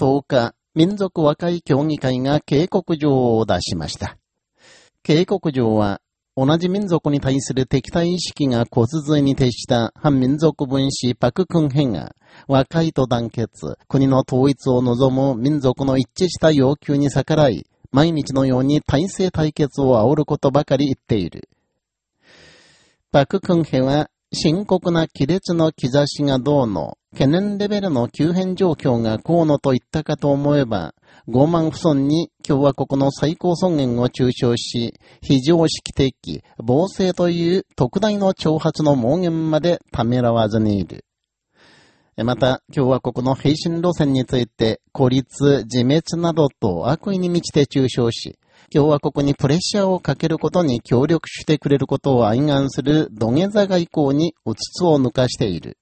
10日、民族和解協議会が警告状を出しました。警告状は、同じ民族に対する敵対意識が骨髄に徹した反民族分子パククンヘが、和解と団結、国の統一を望む民族の一致した要求に逆らい、毎日のように体制対決を煽ることばかり言っている。パククンヘは、深刻な亀裂の兆しがどうの、懸念レベルの急変状況がこうのと言ったかと思えば、傲慢不尊に共和国の最高尊厳を中傷し、非常識的、暴政という特大の挑発の妄言までためらわずにいる。また、共和国の平身路線について、孤立、自滅などと悪意に満ちて中傷し、共和国にプレッシャーをかけることに協力してくれることを哀願する土下座外交にうつつを抜かしている。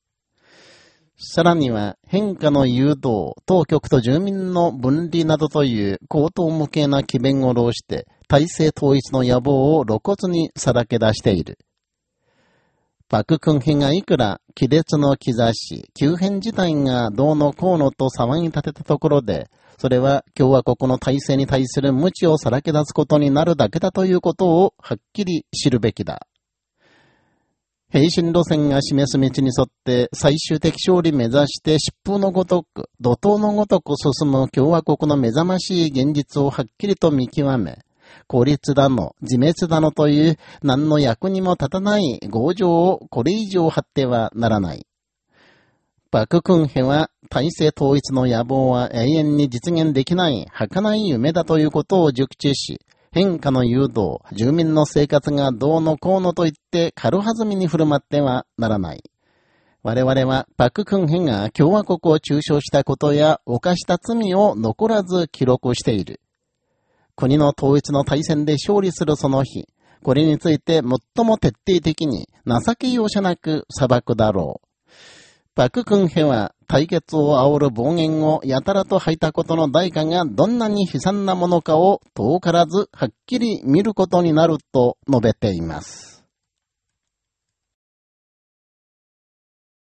さらには変化の誘導、当局と住民の分離などという高等無形な機弁を浪して、体制統一の野望を露骨にさらけ出している。パククンヒがいくら亀裂の兆し、急変自体がどうのこうのと騒ぎ立てたところで、それは共和国の体制に対する無知をさらけ出すことになるだけだということをはっきり知るべきだ。平身路線が示す道に沿って最終的勝利目指して疾風のごとく、怒涛のごとく進む共和国の目覚ましい現実をはっきりと見極め、孤立だの、自滅だのという何の役にも立たない強情をこれ以上張ってはならない。パククンヘは体制統一の野望は永遠に実現できない儚い夢だということを熟知し、変化の誘導、住民の生活がどうのこうのと言って軽はずみに振る舞ってはならない。我々はパククンヘが共和国を中傷したことや犯した罪を残らず記録している。国の統一の大戦で勝利するその日、これについて最も徹底的に情け容赦なく裁くだろう。パククンヘは対決を煽る暴言をやたらと吐いたことの代価がどんなに悲惨なものかを遠からずはっきり見ることになると述べています。